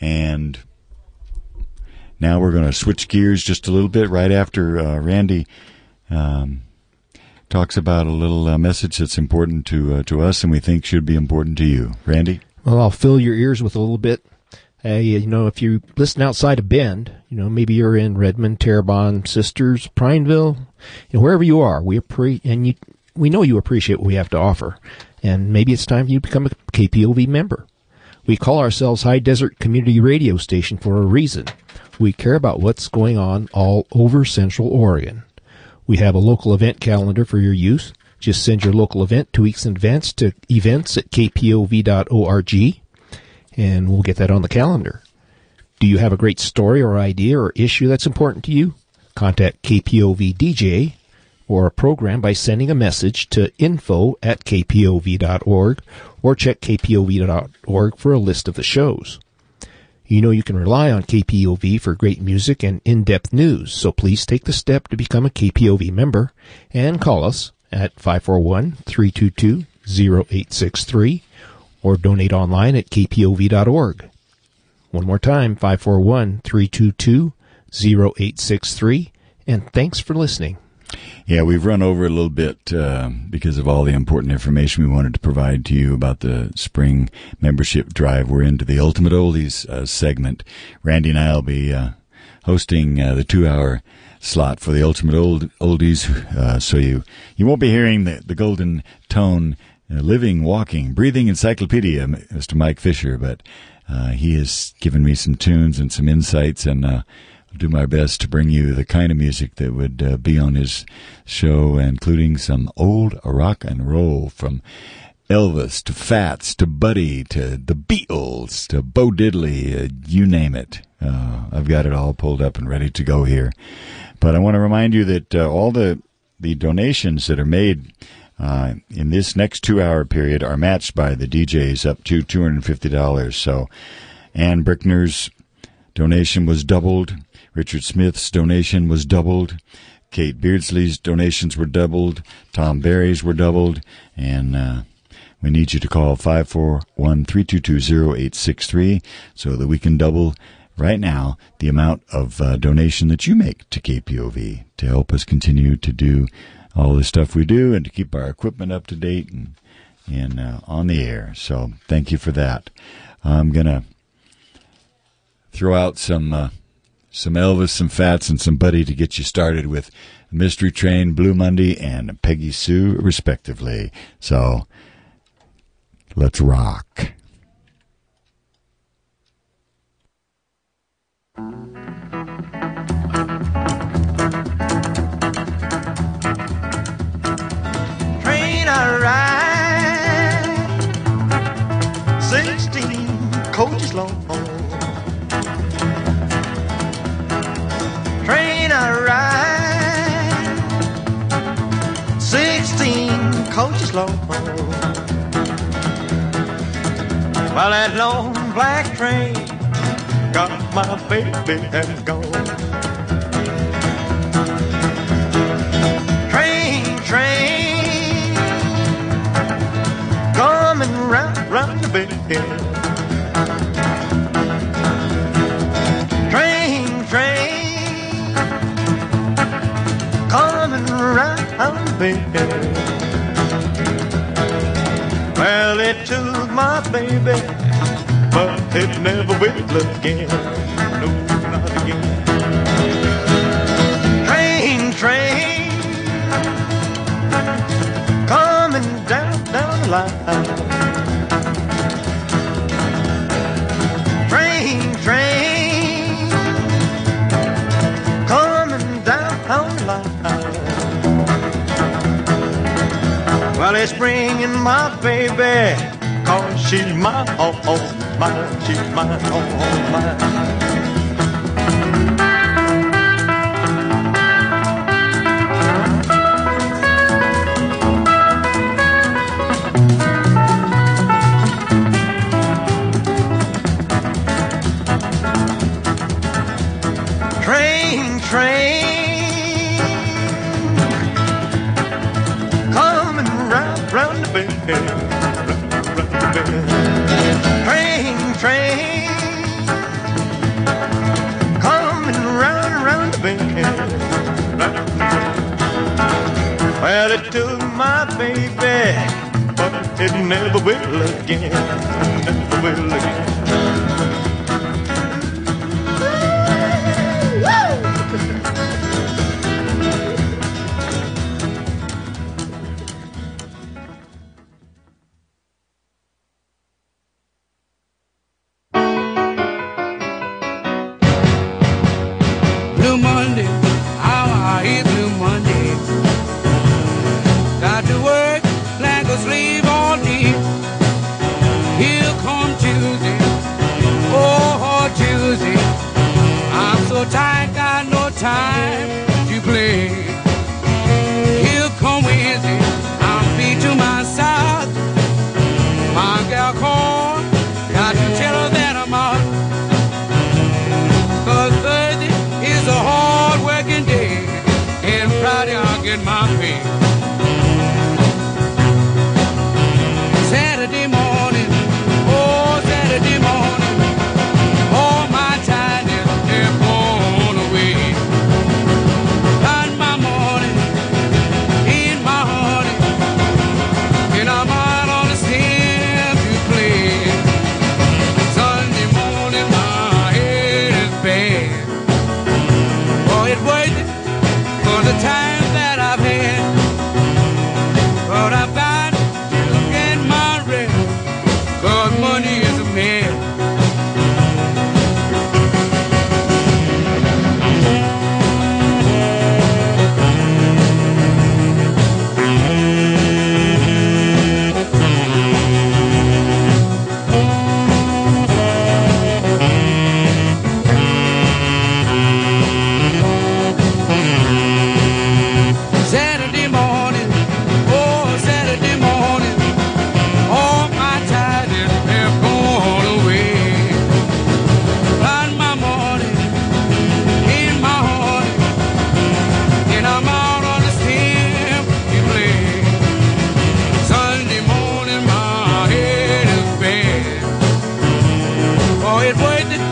And now we're going to switch gears just a little bit right after uh, Randy um, talks about a little uh, message that's important to uh, to us and we think should be important to you. Randy? Well, I'll fill your ears with a little bit. Hey, you know, if you listen outside of Bend, you know, maybe you're in Redmond, Terrebonne, Sisters, Prineville, you know, wherever you are, we appreciate, and you, we know you appreciate what we have to offer. And maybe it's time you become a KPOV member. We call ourselves High Desert Community Radio Station for a reason. We care about what's going on all over Central Oregon. We have a local event calendar for your use. Just send your local event two weeks in advance to events at kpov.org and we'll get that on the calendar. Do you have a great story or idea or issue that's important to you? Contact KPOV DJ or a program by sending a message to info at kpov.org or check kpov.org for a list of the shows. You know you can rely on KPOV for great music and in-depth news, so please take the step to become a KPOV member and call us at 541-322-0863 or donate online at kpov.org. One more time, 541-322-0863 and thanks for listening. Yeah, we've run over a little bit uh, because of all the important information we wanted to provide to you about the spring membership drive. We're into the Ultimate Oldies uh, segment. Randy and I will be uh, hosting uh, the two-hour slot for the Ultimate Old Oldies, uh, so you you won't be hearing the, the golden tone, uh, living, walking, breathing encyclopedia, Mr. Mike Fisher, but he has given me some tunes and some insights and Do my best to bring you the kind of music that would uh, be on his show, including some old rock and roll from Elvis to Fats to Buddy to the Beatles to Bo Diddley, uh, you name it. Uh, I've got it all pulled up and ready to go here. But I want to remind you that uh, all the the donations that are made uh, in this next two hour period are matched by the DJs up to two hundred and fifty dollars. So Ann Brickner's donation was doubled. Richard Smith's donation was doubled. Kate Beardsley's donations were doubled. Tom Barry's were doubled. And uh, we need you to call 541-322-0863 so that we can double right now the amount of uh, donation that you make to KPOV to help us continue to do all the stuff we do and to keep our equipment up to date and, and uh, on the air. So thank you for that. I'm going to throw out some uh, some Elvis, some Fats, and some Buddy to get you started with Mystery Train, Blue Monday, and Peggy Sue, respectively. So let's rock. While that long black train got my baby and gone. Train, train, coming round, round the bend. around baby. Well, it took my baby, but it never will again. No, not again. Train, train, coming down, down the line. Well, it's bringing my baby, cause she's my, oh, oh, my, she's my, oh, oh, my. Well, it took my baby, but it never will again, never will again. it wait.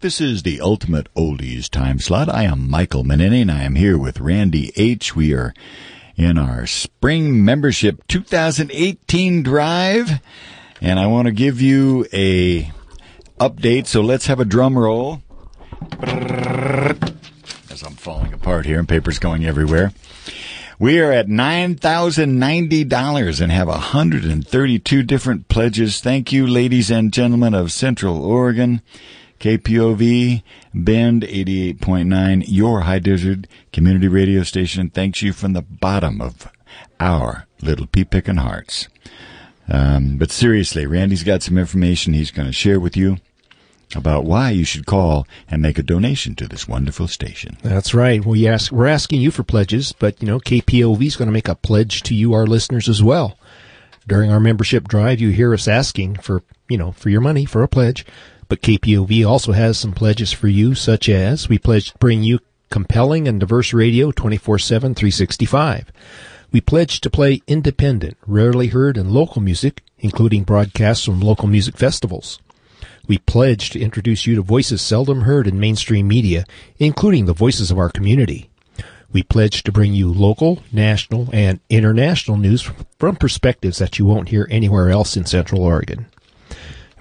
This is the Ultimate Oldies Time Slot. I am Michael Manini and I am here with Randy H. We are in our Spring Membership 2018 drive and I want to give you a update. So let's have a drum roll. As I'm falling apart here and paper's going everywhere. We are at $9,090 and have 132 different pledges. Thank you, ladies and gentlemen of Central Oregon. KPOV, Bend 88.9, your high desert community radio station. Thanks you from the bottom of our little pea picking hearts. Um, but seriously, Randy's got some information he's going to share with you about why you should call and make a donation to this wonderful station. That's right. We ask, we're asking you for pledges, but you know, KPOV is going to make a pledge to you, our listeners, as well. During our membership drive, you hear us asking for, you know, for your money, for a pledge. But KPOV also has some pledges for you, such as we pledge to bring you compelling and diverse radio 24-7, 365. We pledge to play independent, rarely heard and local music, including broadcasts from local music festivals. We pledge to introduce you to voices seldom heard in mainstream media, including the voices of our community. We pledge to bring you local, national, and international news from perspectives that you won't hear anywhere else in Central Oregon.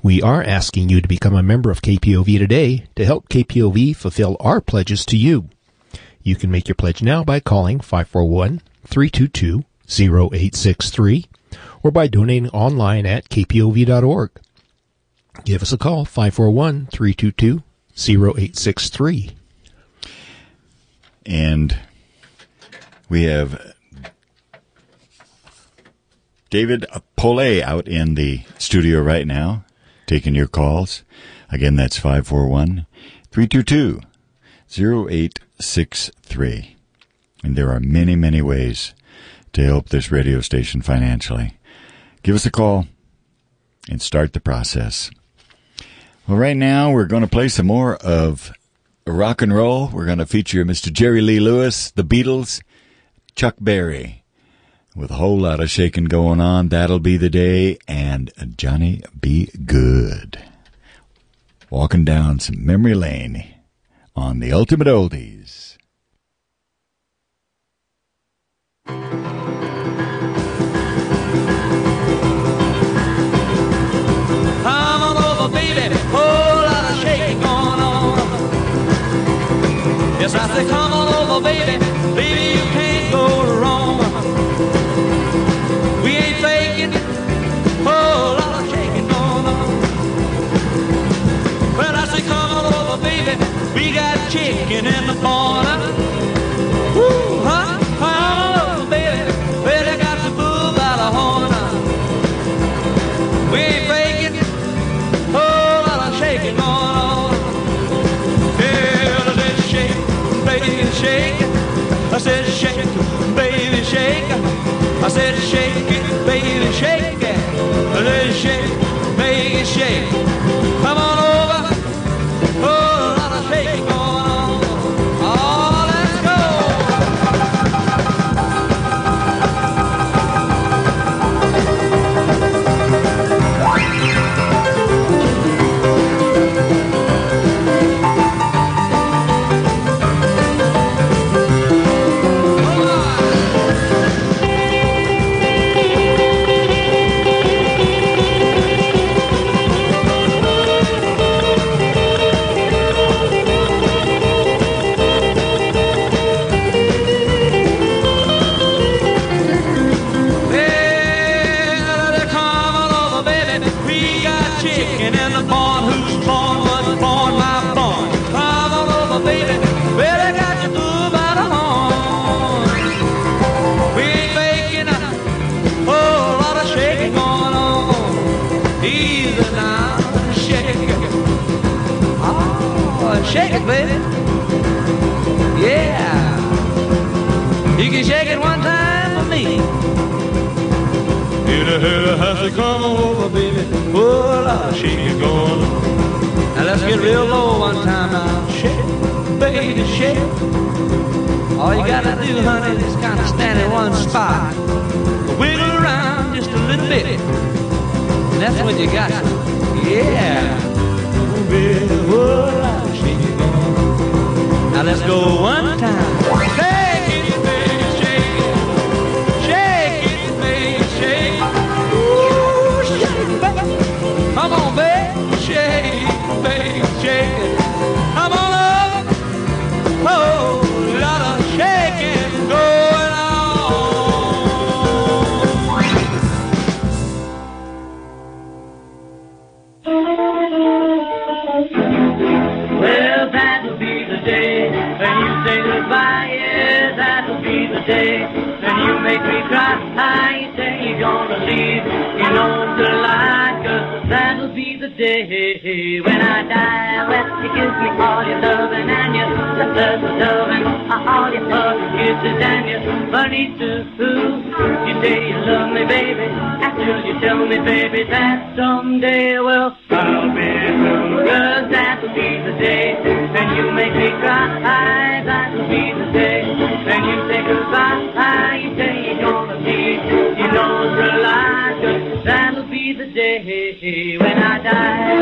We are asking you to become a member of KPOV today to help KPOV fulfill our pledges to you. You can make your pledge now by calling 541-322-0863 or by donating online at kpov.org. Give us a call, 541-322-0863. And we have David Pole out in the studio right now, taking your calls. Again, that's 541-322-0863. And there are many, many ways to help this radio station financially. Give us a call and start the process. Well, right now we're going to play some more of rock and roll. We're going to feature Mr. Jerry Lee Lewis, the Beatles, Chuck Berry, with a whole lot of shaking going on. That'll be the day, and Johnny B. Goode. Walking down some memory lane on the Ultimate Oldies. Come on over, baby. Whole lot of shaking going on. Yes, I say, come on over, baby. I said shake it, baby, shake it. Shake, baby, shake. Shake it, baby. Yeah. You can shake it one time for me. The hell has to come over, baby. Oh, Lord, shake it going on. Now let's get real low one time now. Shake, baby, shake. All you gotta do, honey, is kind of stand in one spot. Wiggle around just a little bit. And that's when you got it. Yeah. Oh, oh now let's go one time. Day when you make me cry. I say you're gonna leave. You know the lie, 'cause that'll be the day when I die. Well, you give me all your loving and your love, loving, all your hugs, kisses and your money too. You say you love me, baby, until you tell me, baby, that someday, well, I'll be through. 'Cause that'll be the day when you make me cry. That'll be the day you say goodbye. how You say you're gonna leave. You a lie. 'cause that'll be the day when I die.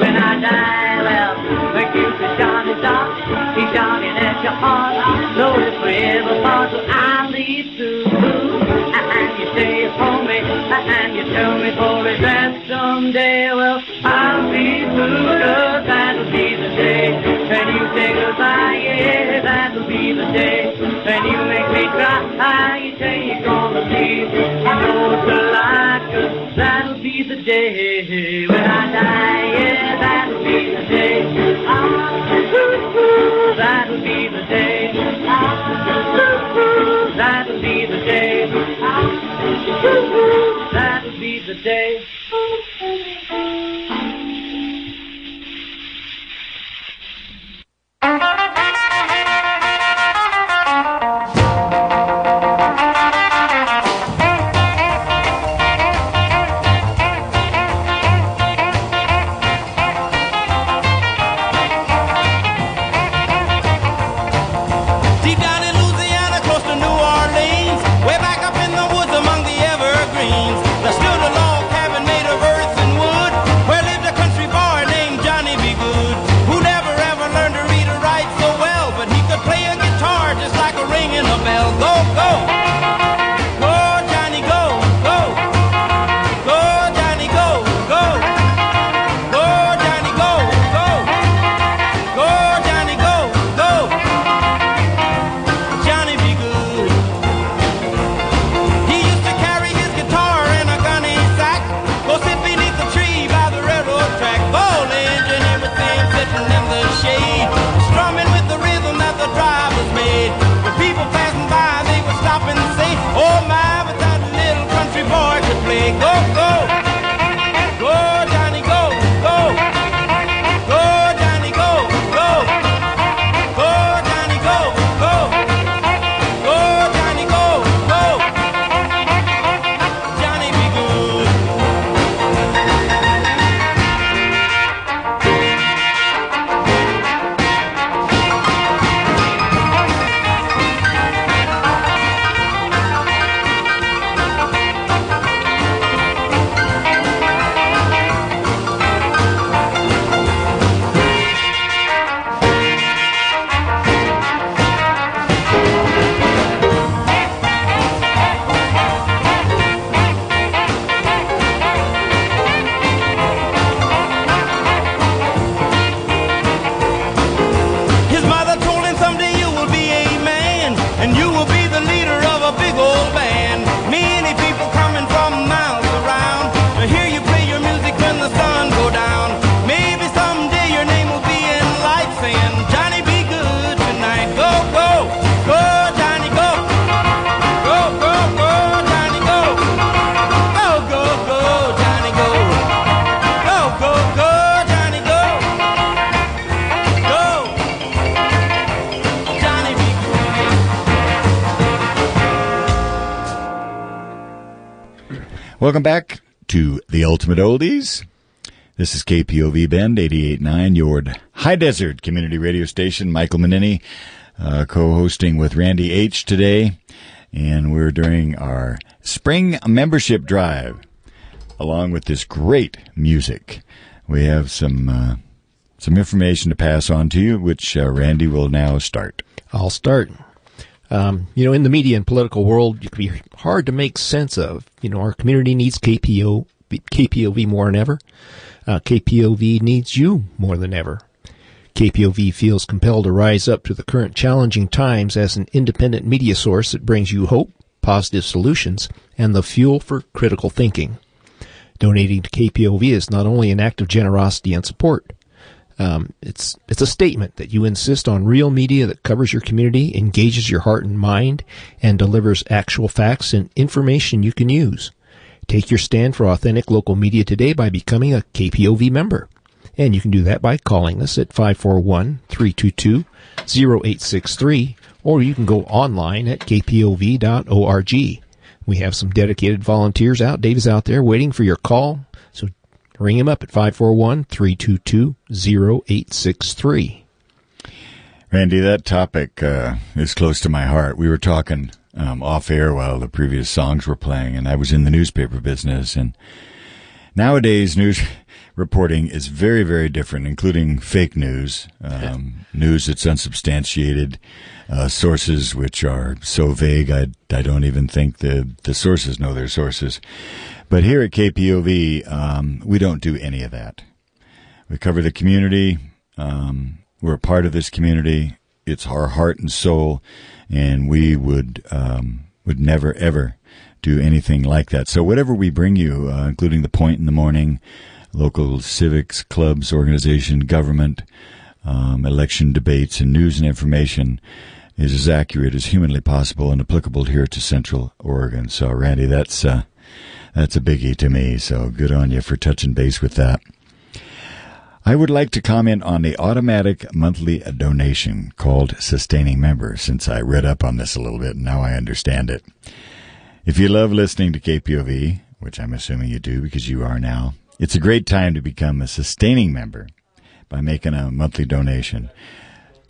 When I die. Well, you say Johnny Doc, he's shining at your heart. Know it's forever apart, so I'll leave too. And you say it's for me, and you tell me for it that someday, well, I'll be through, 'cause that'll be the day when you say goodbye, yeah, that'll be the day when you make me cry, you say you're gonna leave, I know it's a lie, 'cause that'll be the day when I die, Welcome back to the Ultimate Oldies. This is KPOV Bend 88.9, your high desert community radio station. Michael Manini, uh, co-hosting with Randy H today. And we're doing our spring membership drive along with this great music. We have some, uh, some information to pass on to you, which uh, Randy will now start. I'll start. Um, you know, in the media and political world, it can be hard to make sense of. You know, our community needs KPO, KPOV more than ever. Uh, KPOV needs you more than ever. KPOV feels compelled to rise up to the current challenging times as an independent media source that brings you hope, positive solutions, and the fuel for critical thinking. Donating to KPOV is not only an act of generosity and support, um, it's it's a statement that you insist on real media that covers your community, engages your heart and mind, and delivers actual facts and information you can use. Take your stand for authentic local media today by becoming a KPOV member. And you can do that by calling us at 541-322-0863 or you can go online at kpov.org. We have some dedicated volunteers out. Dave is out there waiting for your call. So ring him up at 541-322-0863. Randy, that topic uh, is close to my heart. We were talking um, off air while the previous songs were playing, and I was in the newspaper business. And nowadays, news reporting is very, very different, including fake news, um, news that's unsubstantiated, uh, sources which are so vague I, I don't even think the the sources know their sources. But here at KPOV, um, we don't do any of that. We cover the community. Um, we're a part of this community. It's our heart and soul, and we would um, would never ever do anything like that. So whatever we bring you, uh, including the point in the morning, local civics clubs, organization, government, um, election debates, and news and information, is as accurate as humanly possible and applicable here to Central Oregon. So, Randy, that's uh, that's a biggie to me. So, good on you for touching base with that. I would like to comment on the automatic monthly donation called Sustaining Member, since I read up on this a little bit and now I understand it. If you love listening to KPOV, which I'm assuming you do because you are now, it's a great time to become a sustaining member by making a monthly donation.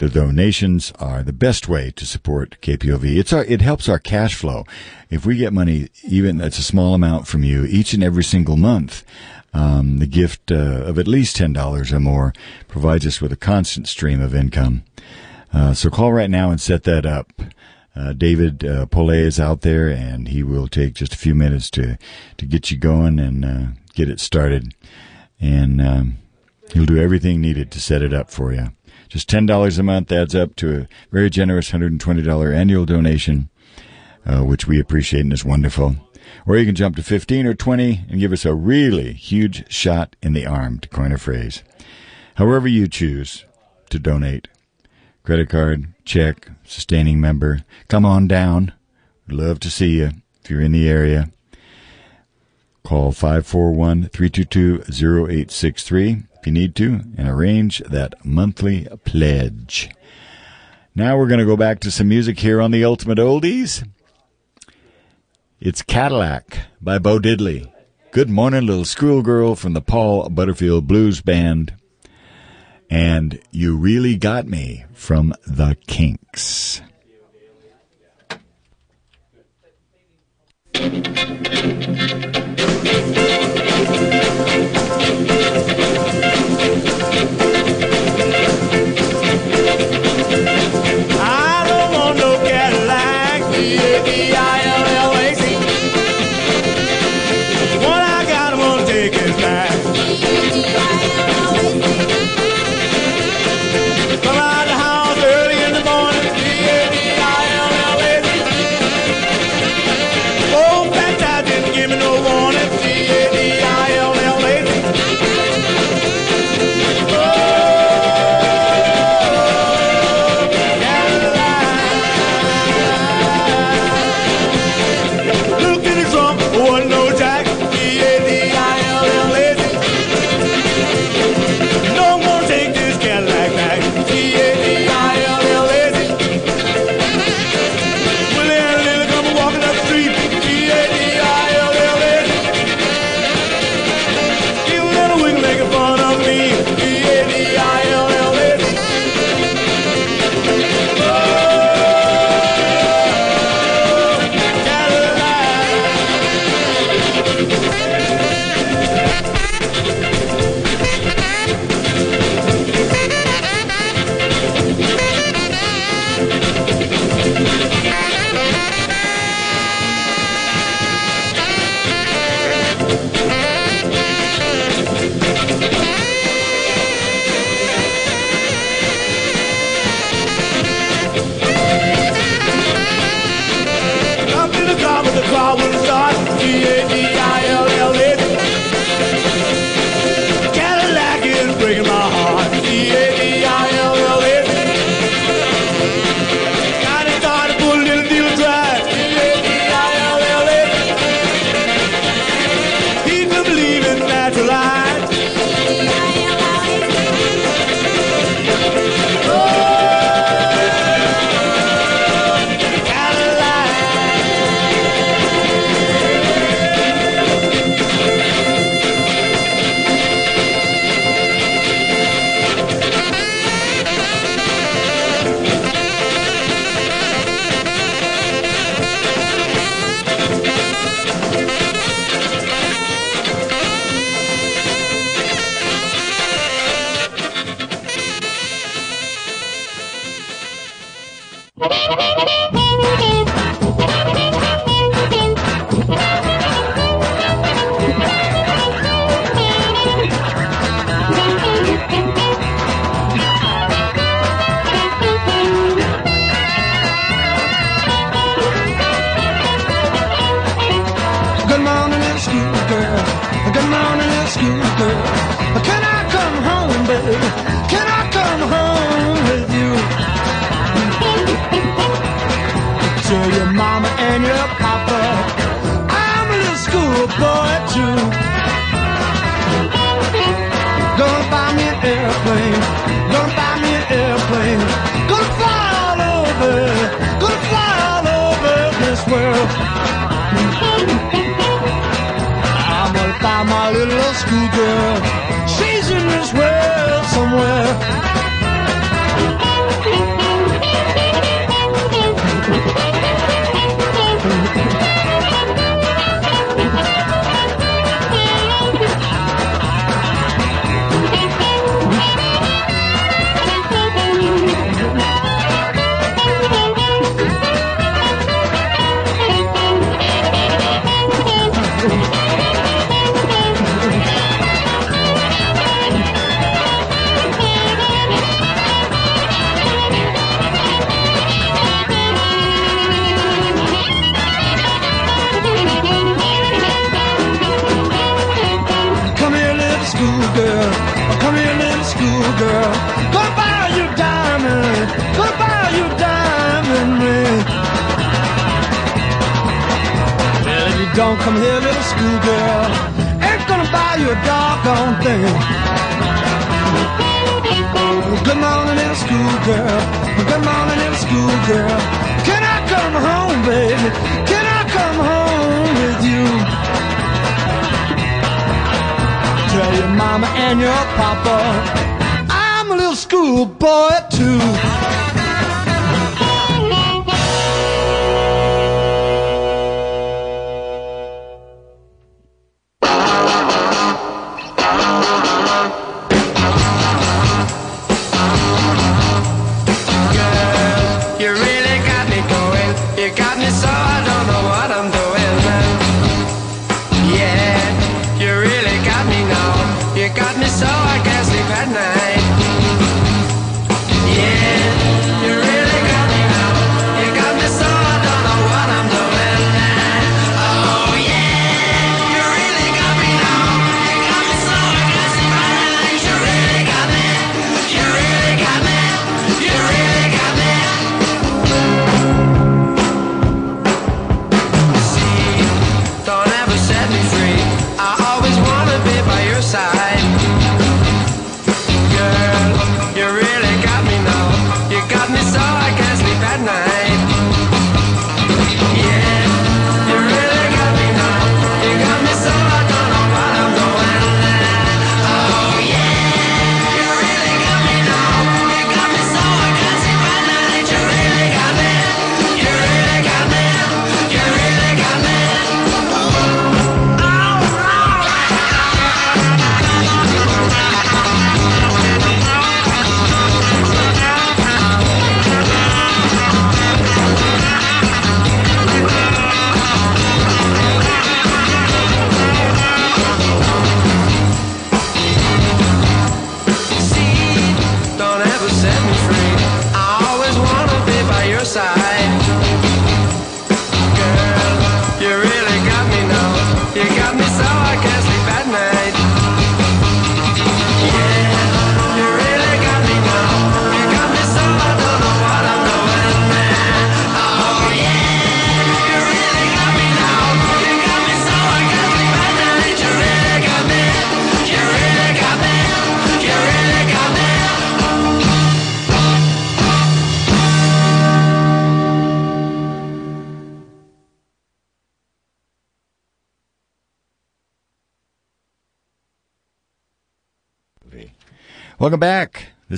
The donations are the best way to support KPOV. It's our, it helps our cash flow. If we get money, even that's a small amount from you each and every single month, um, the gift uh, of at least ten dollars or more provides us with a constant stream of income. Uh, so call right now and set that up. Uh, David uh, is out there, and he will take just a few minutes to to get you going and uh, get it started. And um, he'll do everything needed to set it up for you. Just ten dollars a month adds up to a very generous hundred and twenty dollar annual donation, uh, which we appreciate and is wonderful. Or you can jump to 15 or 20 and give us a really huge shot in the arm, to coin a phrase. However you choose to donate. Credit card, check, sustaining member. Come on down. We'd love to see you if you're in the area. Call 541-322-0863 if you need to and arrange that monthly pledge. Now we're going to go back to some music here on the Ultimate Oldies. It's Cadillac by Bo Diddley. Good morning, little schoolgirl from the Paul Butterfield Blues Band. And You Really Got Me from The Kinks.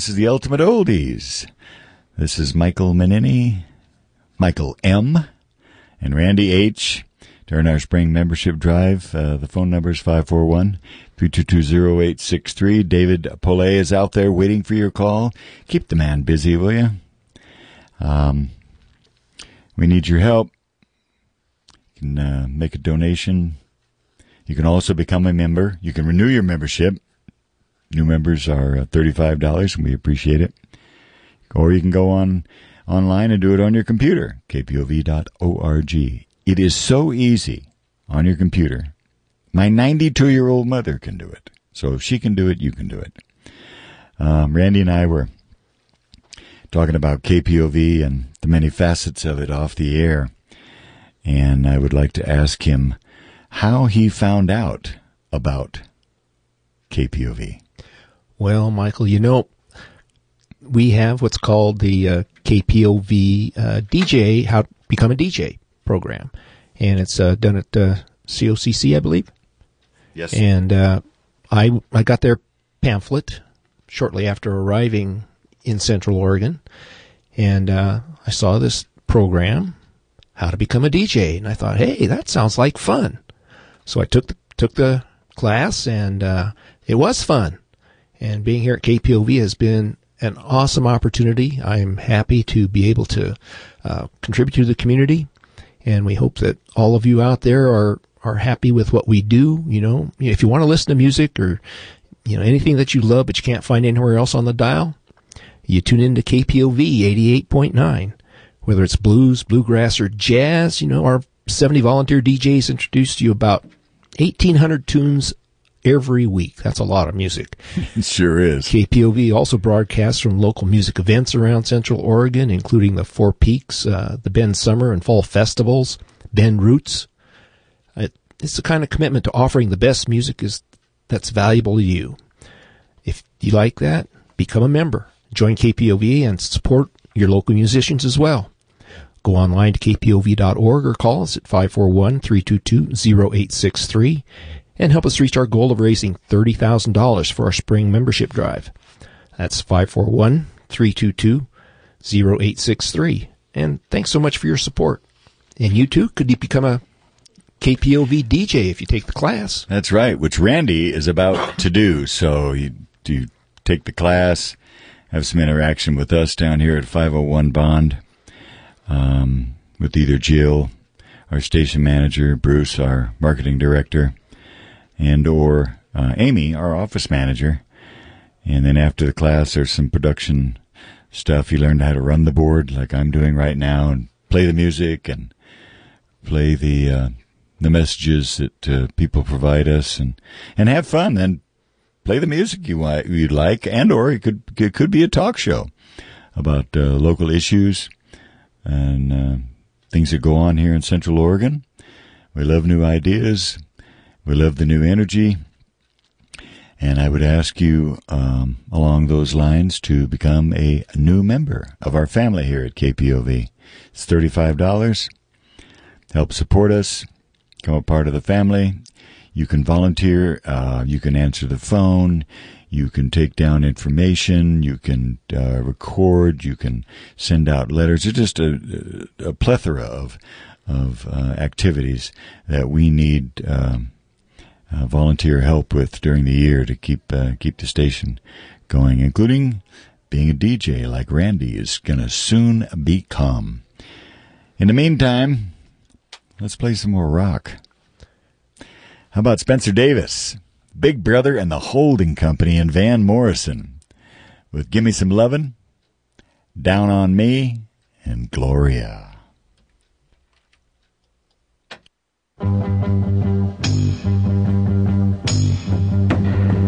This is the Ultimate Oldies. This is Michael Menini, Michael M, and Randy H. During our spring membership drive, uh, the phone number is 541 322 0863. David Polay is out there waiting for your call. Keep the man busy, will you? Um, we need your help. You can uh, make a donation. You can also become a member. You can renew your membership New members are uh, $35, and we appreciate it. Or you can go on online and do it on your computer, kpov.org. It is so easy on your computer. My 92 year old mother can do it. So if she can do it, you can do it. Um, Randy and I were talking about KPOV and the many facets of it off the air. And I would like to ask him how he found out about KPOV. Well, Michael, you know, we have what's called the uh, KPOV uh, DJ, How to Become a DJ program. And it's uh, done at uh, COCC, I believe. Yes. And uh, I, I got their pamphlet shortly after arriving in Central Oregon. And uh, I saw this program, How to Become a DJ. And I thought, hey, that sounds like fun. So I took the, took the class, and uh, it was fun. And being here at KPOV has been an awesome opportunity. I'm happy to be able to uh, contribute to the community, and we hope that all of you out there are are happy with what we do. You know, if you want to listen to music or you know anything that you love but you can't find anywhere else on the dial, you tune into KPOV 88.9. Whether it's blues, bluegrass, or jazz, you know, our 70 volunteer DJs introduced you about 1,800 tunes every week. That's a lot of music. It sure is. KPOV also broadcasts from local music events around Central Oregon, including the Four Peaks, uh, the Bend Summer and Fall Festivals, Bend Roots. It, it's the kind of commitment to offering the best music is that's valuable to you. If you like that, become a member. Join KPOV and support your local musicians as well. Go online to kpov.org or call us at 541-322-0863 and help us reach our goal of raising $30,000 for our spring membership drive. That's 541-322-0863. And thanks so much for your support. And you too could become a KPOV DJ if you take the class. That's right, which Randy is about to do. So you do take the class, have some interaction with us down here at 501 Bond, um, with either Jill, our station manager, Bruce, our marketing director, and or uh, Amy, our office manager. And then after the class, there's some production stuff. You learn how to run the board, like I'm doing right now, and play the music and play the uh, the messages that uh, people provide us, and and have fun. Then play the music you you'd like, and or it could it could be a talk show about uh, local issues and uh, things that go on here in Central Oregon. We love new ideas. We love the new energy. And I would ask you um, along those lines to become a new member of our family here at KPOV. It's $35. Help support us, become a part of the family. You can volunteer, uh, you can answer the phone, you can take down information, you can uh, record, you can send out letters. It's just a, a plethora of of uh, activities that we need um, uh, volunteer help with during the year to keep uh, keep the station going, including being a DJ like Randy is going to soon become. In the meantime, let's play some more rock. How about Spencer Davis, Big Brother and the Holding Company, and Van Morrison with Gimme Some Lovin', Down on Me, and Gloria. thank you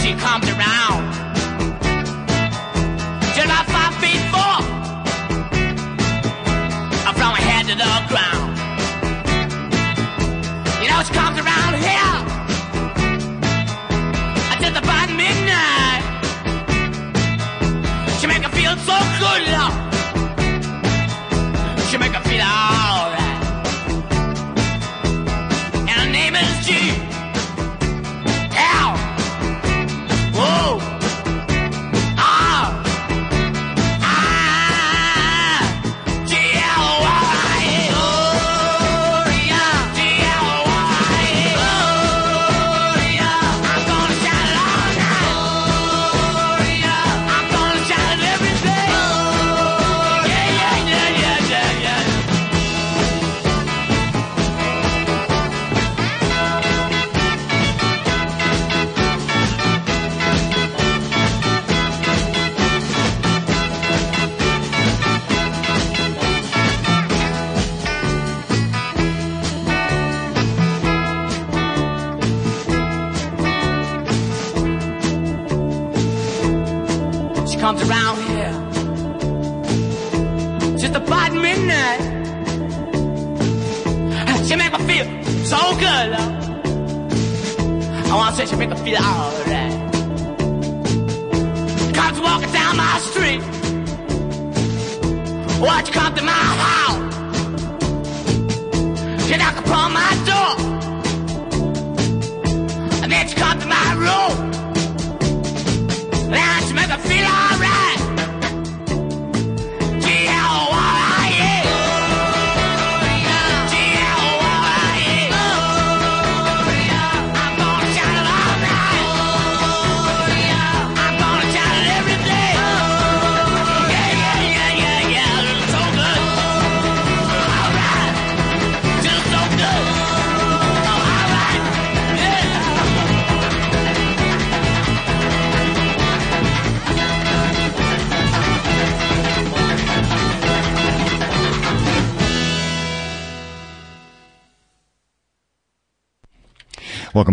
she comes around.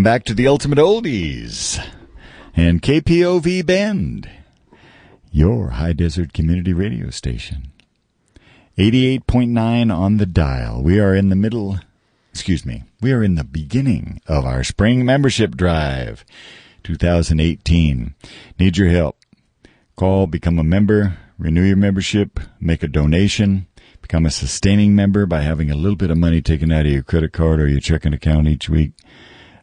Welcome back to the Ultimate Oldies and KPOV Bend, your high desert community radio station. 88.9 on the dial. We are in the middle, excuse me, we are in the beginning of our spring membership drive 2018. Need your help. Call, become a member, renew your membership, make a donation, become a sustaining member by having a little bit of money taken out of your credit card or your checking account each week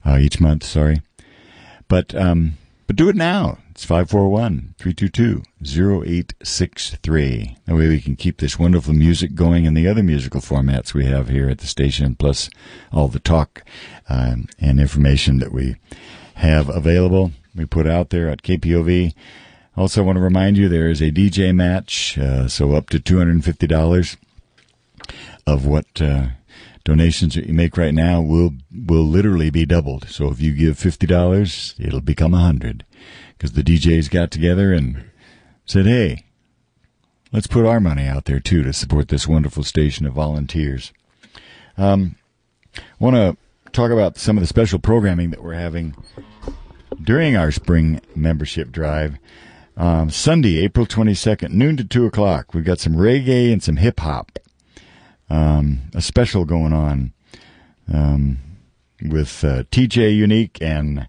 uh, each month. Sorry, but um, but do it now. It's 541-322-0863. That way we can keep this wonderful music going and the other musical formats we have here at the station, plus all the talk um, and information that we have available. We put out there at KPOV. Also, want to remind you there is a DJ match, uh, so up to two hundred and fifty dollars of what uh, donations that you make right now will will literally be doubled. So if you give fifty dollars, it'll become a hundred because the DJs got together and said, "Hey, let's put our money out there too to support this wonderful station of volunteers." Um, want to talk about some of the special programming that we're having during our spring membership drive. Um, Sunday, April 22nd, noon to 2 o'clock. We've got some reggae and some hip hop. Um, a special going on um, with uh, TJ Unique and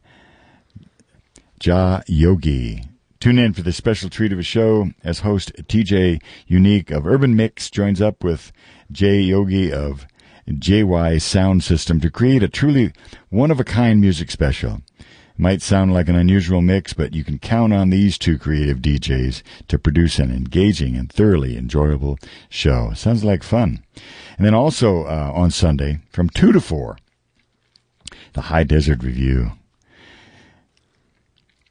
Ja Yogi. Tune in for the special treat of a show as host TJ Unique of Urban Mix joins up with Jay Yogi of JY Sound System to create a truly one of a kind music special. Might sound like an unusual mix, but you can count on these two creative DJs to produce an engaging and thoroughly enjoyable show. Sounds like fun. And then also uh, on Sunday from 2 to 4, the High Desert Review.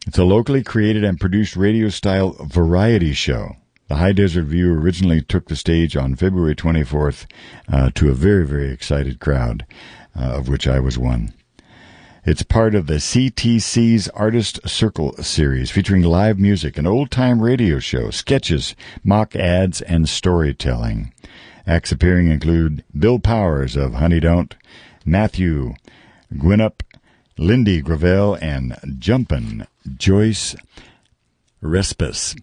It's a locally created and produced radio style variety show. The High Desert Review originally took the stage on February 24th uh, to a very, very excited crowd, uh, of which I was one. It's part of the CTC's Artist Circle series featuring live music, an old time radio show, sketches, mock ads, and storytelling. Acts appearing include Bill Powers of Honey Don't, Matthew Gwinnett, Lindy Gravelle and Jumpin' Joyce Respis,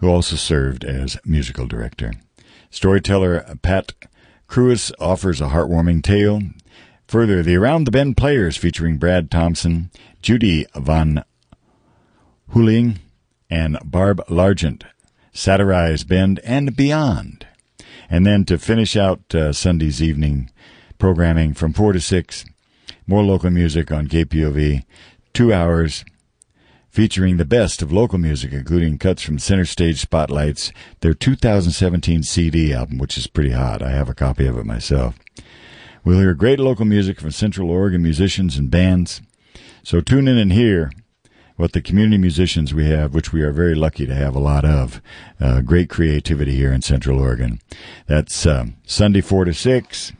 who also served as musical director. Storyteller Pat Cruis offers a heartwarming tale. Further, the Around the Bend Players featuring Brad Thompson, Judy Van Huling, and Barb Largent satirize Bend and beyond. And then to finish out uh, Sunday's evening programming from 4 to 6, more local music on KPOV, two hours featuring the best of local music, including cuts from Center Stage Spotlights, their 2017 CD album, which is pretty hot. I have a copy of it myself. We'll hear great local music from Central Oregon musicians and bands. So tune in and hear what the community musicians we have, which we are very lucky to have a lot of. Uh, great creativity here in Central Oregon. That's um, Sunday 4 to 6,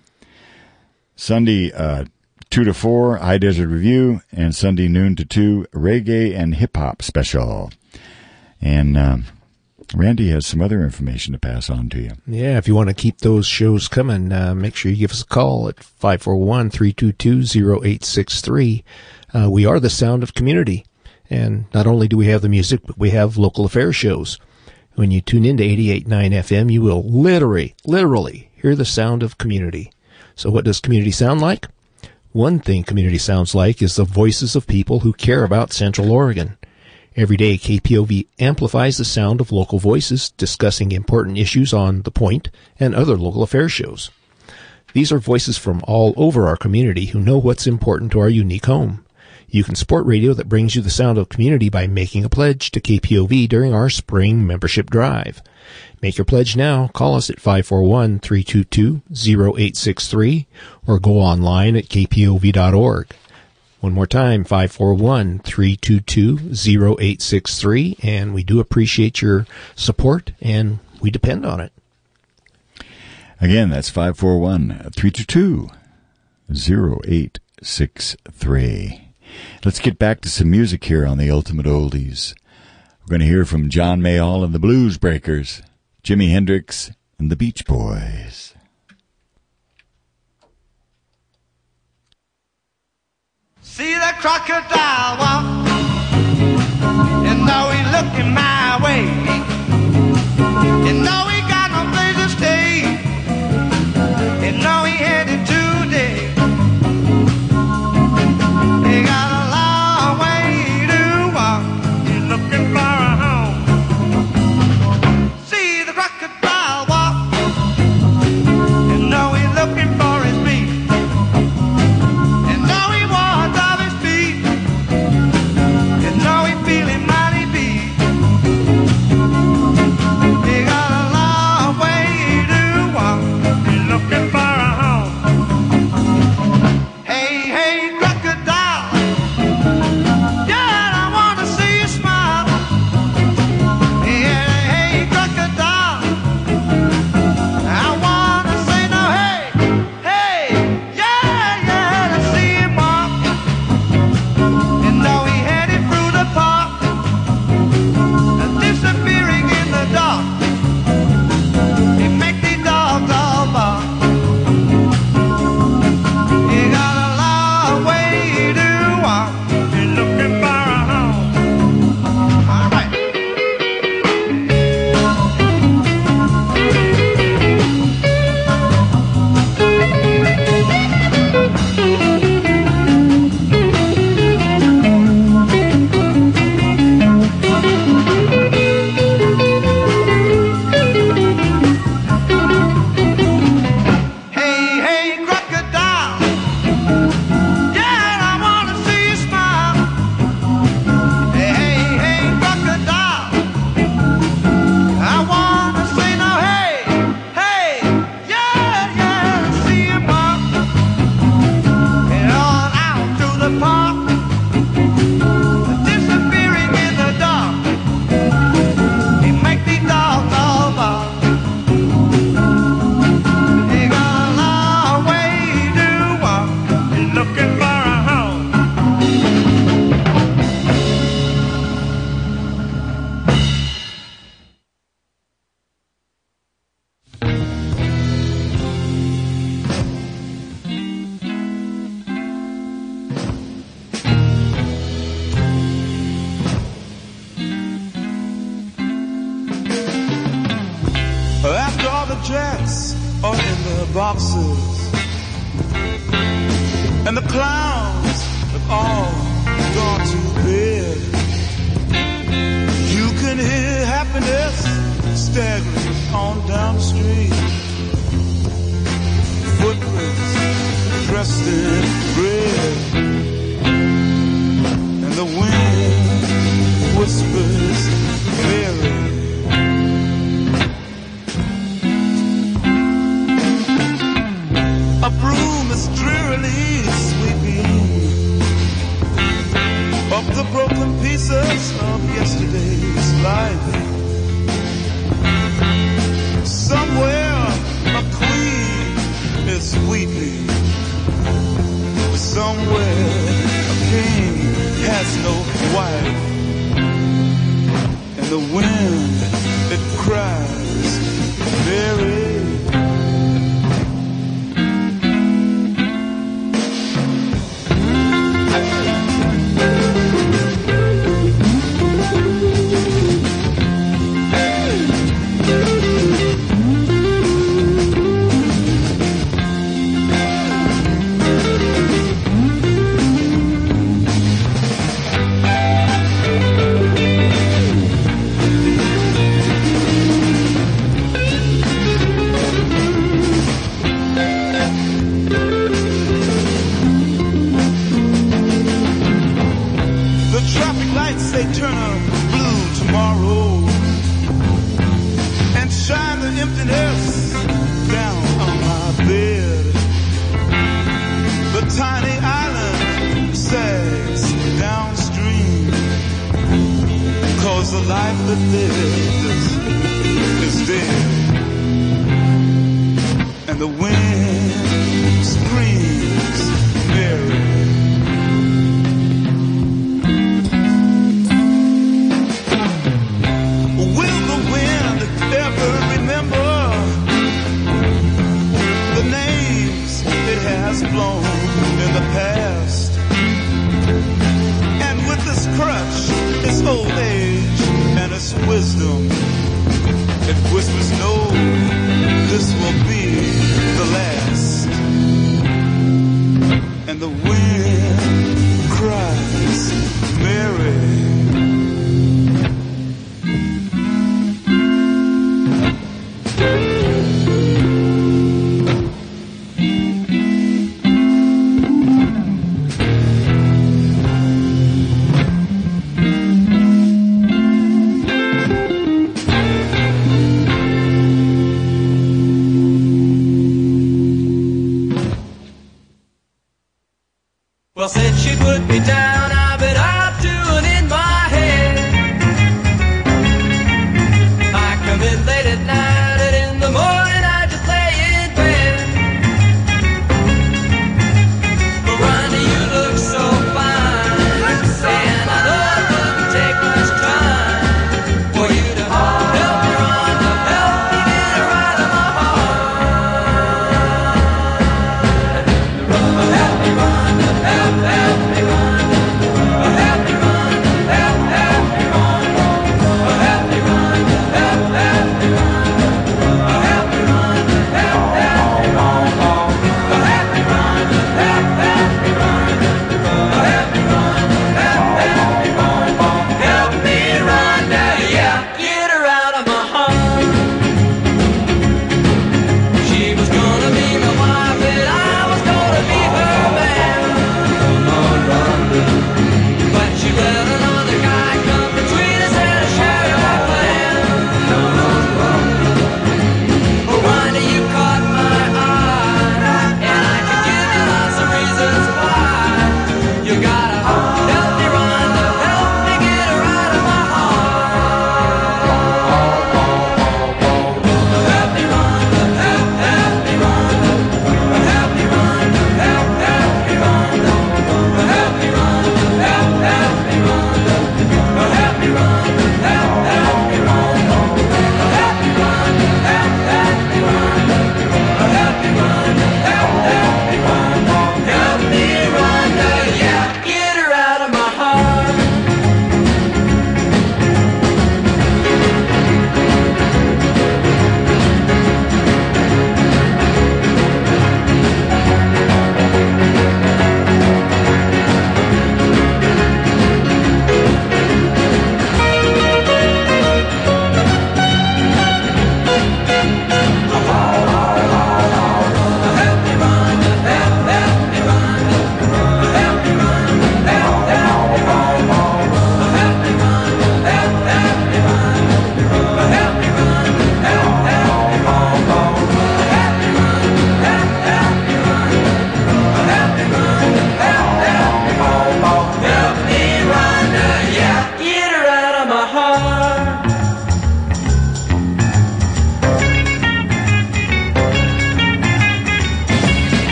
Sunday uh, 2 to 4, High Desert Review, and Sunday noon to 2, Reggae and Hip Hop Special. And um, Randy has some other information to pass on to you. Yeah, if you want to keep those shows coming, uh, make sure you give us a call at 541-322-0863. Uh, we are the sound of community. And not only do we have the music, but we have local affairs shows. When you tune into 88.9 FM, you will literally, literally hear the sound of community. So what does community sound like? One thing community sounds like is the voices of people who care about Central Oregon. Every day, KPOV amplifies the sound of local voices discussing important issues on The Point and other local affairs shows. These are voices from all over our community who know what's important to our unique home. You can support radio that brings you the sound of community by making a pledge to KPOV during our spring membership drive. Make your pledge now. Call us at 541-322-0863 or go online at kpov.org. One more time, 541-322-0863 and we do appreciate your support and we depend on it. Again, that's 541 322 0863. Let's get back to some music here on the Ultimate Oldies. We're going to hear from John Mayall and the Blues Breakers, Jimi Hendrix, and the Beach Boys. See the crocodile walk,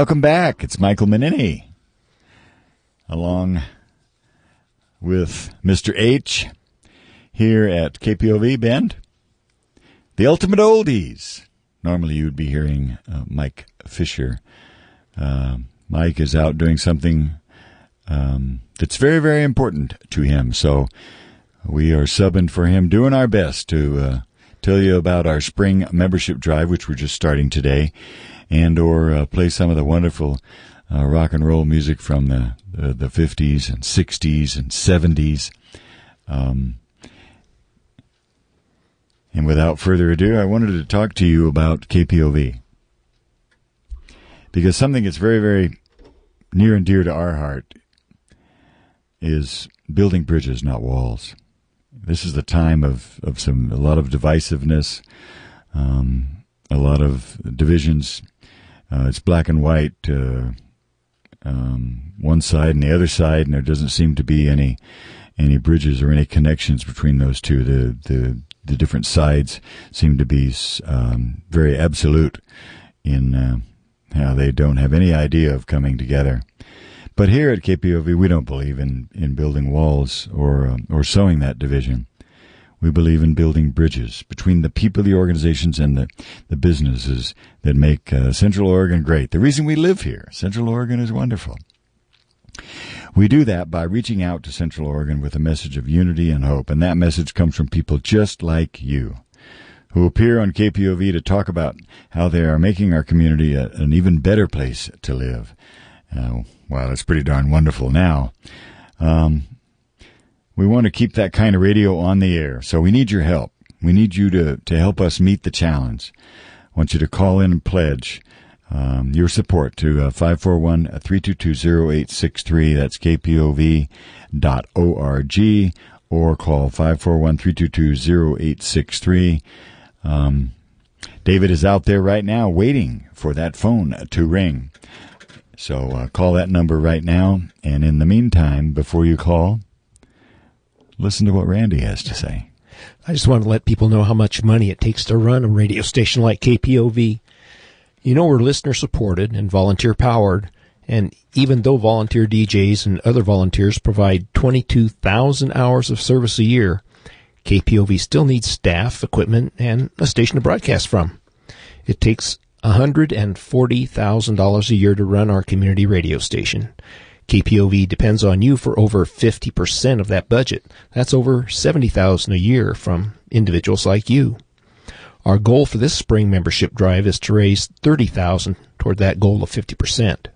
Welcome back. It's Michael Menini, along with Mr. H here at KPOV Bend. The Ultimate Oldies. Normally you would be hearing uh, Mike Fisher. Uh, Mike is out doing something um, that's very, very important to him. So we are subbing for him, doing our best to uh, tell you about our spring membership drive, which we're just starting today, and or uh, play some of the wonderful uh, rock and roll music from the, the the 50s and 60s and 70s. Um, and without further ado, I wanted to talk to you about KPOV because something that's very, very near and dear to our heart is building bridges, not walls. This is the time of, of some a lot of divisiveness, um, a lot of divisions. Uh, it's black and white, uh, um, one side and the other side, and there doesn't seem to be any any bridges or any connections between those two. The the the different sides seem to be um, very absolute in uh, how they don't have any idea of coming together. But here at KPOV, we don't believe in, in building walls or uh, or sowing that division. We believe in building bridges between the people, the organizations, and the, the businesses that make uh, Central Oregon great. The reason we live here, Central Oregon is wonderful. We do that by reaching out to Central Oregon with a message of unity and hope, and that message comes from people just like you who appear on KPOV to talk about how they are making our community a, an even better place to live. Uh, wow, that's pretty darn wonderful now. Um, we want to keep that kind of radio on the air, so we need your help. We need you to, to help us meet the challenge. I want you to call in and pledge um, your support to uh, 541-322-0863. That's kpov.org or call 541-322-0863. Um, David is out there right now waiting for that phone to ring. So uh, call that number right now. And in the meantime, before you call, listen to what Randy has to say. I just want to let people know how much money it takes to run a radio station like KPOV. You know, we're listener supported and volunteer powered. And even though volunteer DJs and other volunteers provide 22,000 hours of service a year, KPOV still needs staff, equipment, and a station to broadcast from. It takes $140,000 a year to run our community radio station. KPOV depends on you for over 50% of that budget. That's over 70,000 a year from individuals like you. Our goal for this spring membership drive is to raise 30,000 toward that goal of 50%.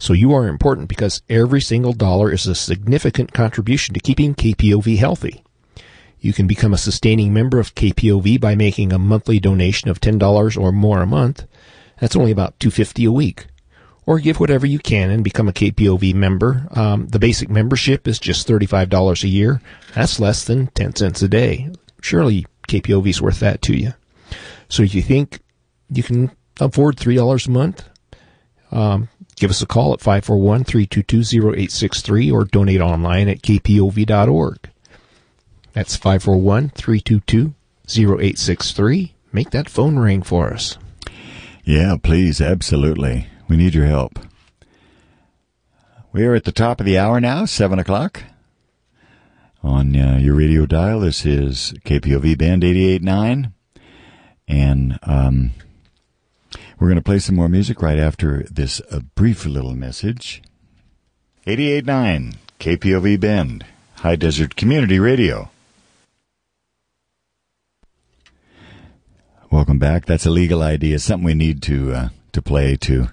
So you are important because every single dollar is a significant contribution to keeping KPOV healthy. You can become a sustaining member of KPOV by making a monthly donation of $10 or more a month. That's only about 250 a week. Or give whatever you can and become a KPOV member. Um, the basic membership is just $35 a year. That's less than 10 cents a day. Surely KPOV is worth that to you. So if you think you can afford $3 a month, um, give us a call at 541-322-0863 or donate online at kpov.org. That's 541-322-0863. Make that phone ring for us. Yeah, please, absolutely. We need your help. We are at the top of the hour now, 7 o'clock. On uh, your radio dial, this is KPOV Bend 88.9. And um, we're going to play some more music right after this uh, brief little message. 88.9, KPOV Bend, High Desert Community Radio. Welcome back. That's a legal ID, something we need to uh, to play to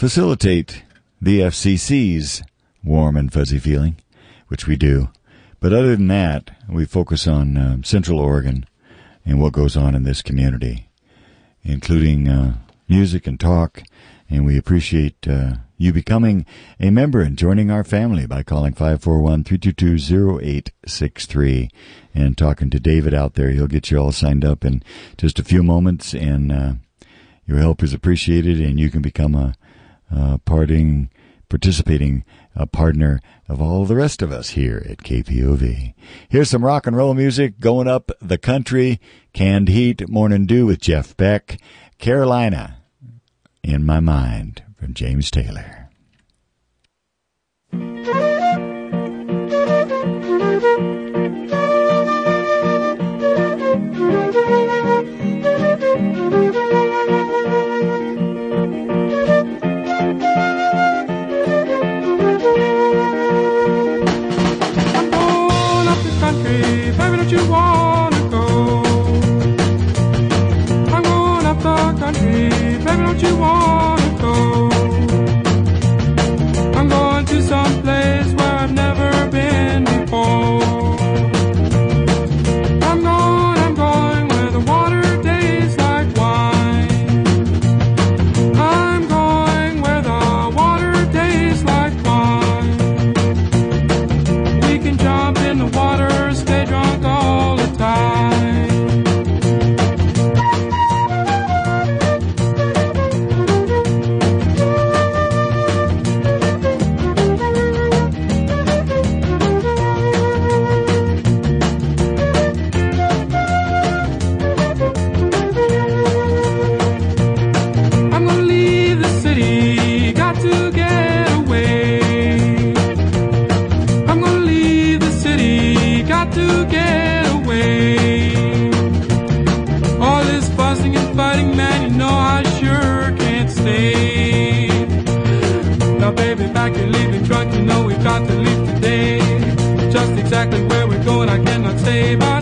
facilitate the FCC's warm and fuzzy feeling, which we do. But other than that, we focus on uh, Central Oregon and what goes on in this community, including uh, music and talk. And we appreciate uh, you becoming a member and joining our family by calling 541-322-0863 and talking to David out there. He'll get you all signed up in just a few moments and uh, your help is appreciated and you can become a, uh, parting, participating a partner of all the rest of us here at KPOV. Here's some rock and roll music going up the country. Canned Heat, Morning Dew with Jeff Beck, Carolina in My Mind from James Taylor. driving back and leaving drunk. You know we've got to leave today. Just exactly where we're going, I cannot say. Bye.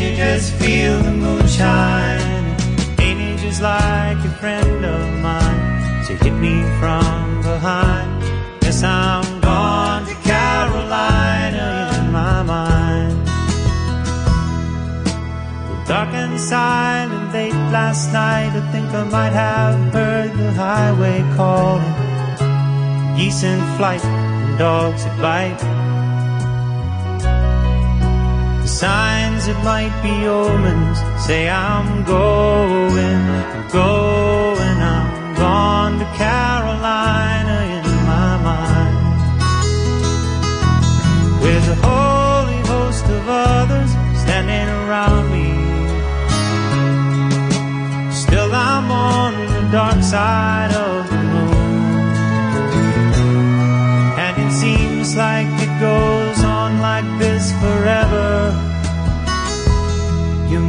You just feel the moonshine? Just like a friend of mine to hit me from behind? Yes, I'm gone to Carolina in my mind. Dark and silent late last night, I think I might have heard the highway calling. Geese in flight and dogs that bite. Signs it might be omens say I'm going, I'm going, I'm gone to Carolina in my mind. With a holy host of others standing around me. Still I'm on the dark side of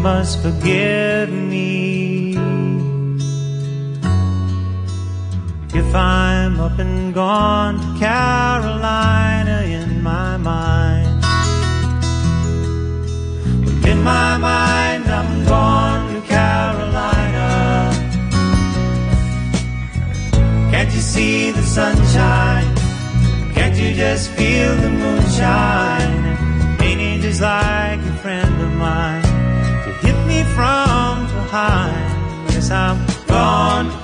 must forgive me. If I'm up and gone to Carolina in my mind. In my mind, I'm gone to Carolina. Can't you see the sunshine? Can't you just feel the moonshine? Ain't it just like a friend of mine behind? Yes, I'm gone